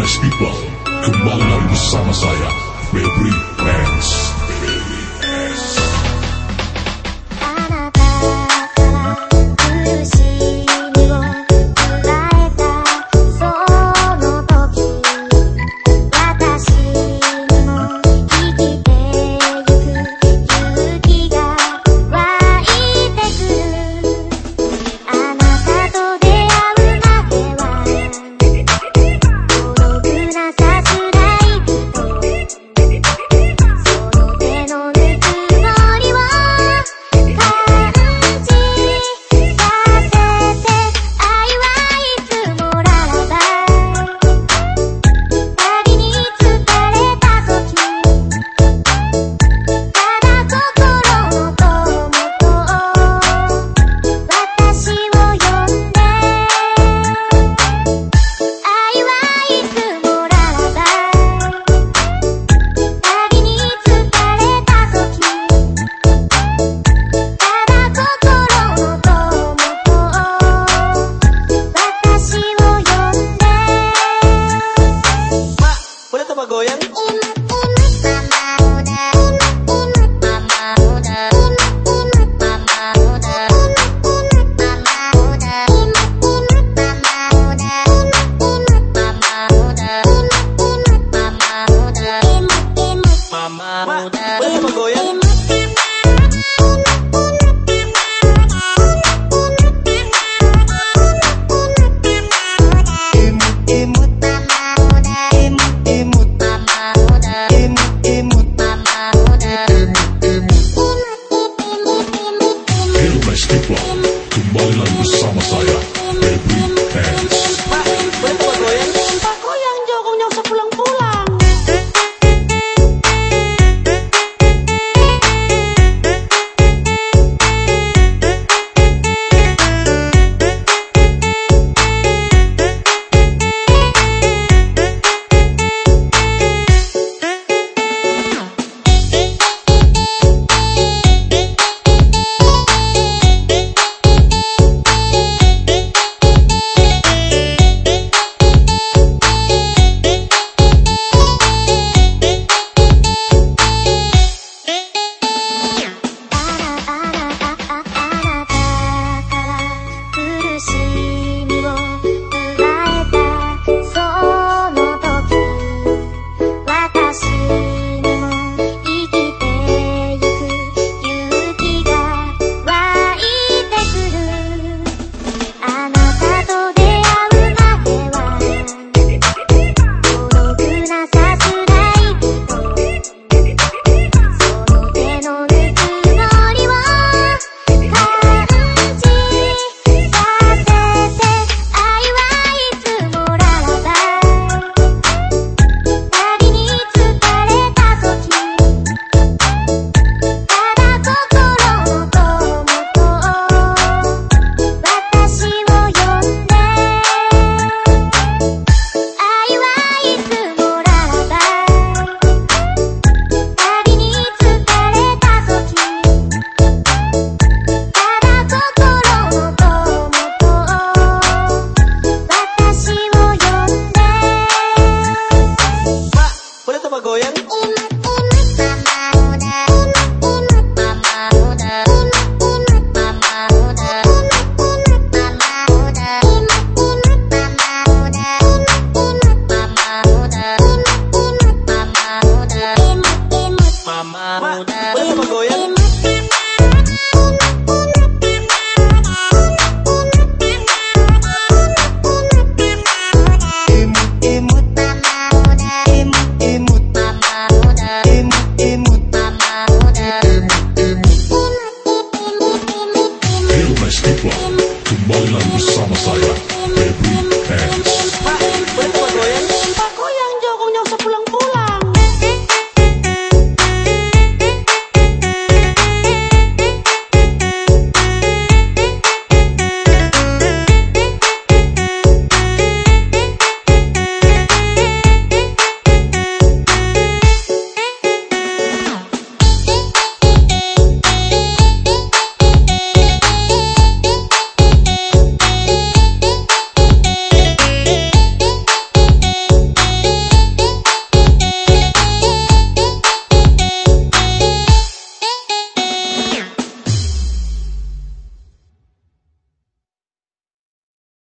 Iqbal Kembali lagi bersama saya Febri Prince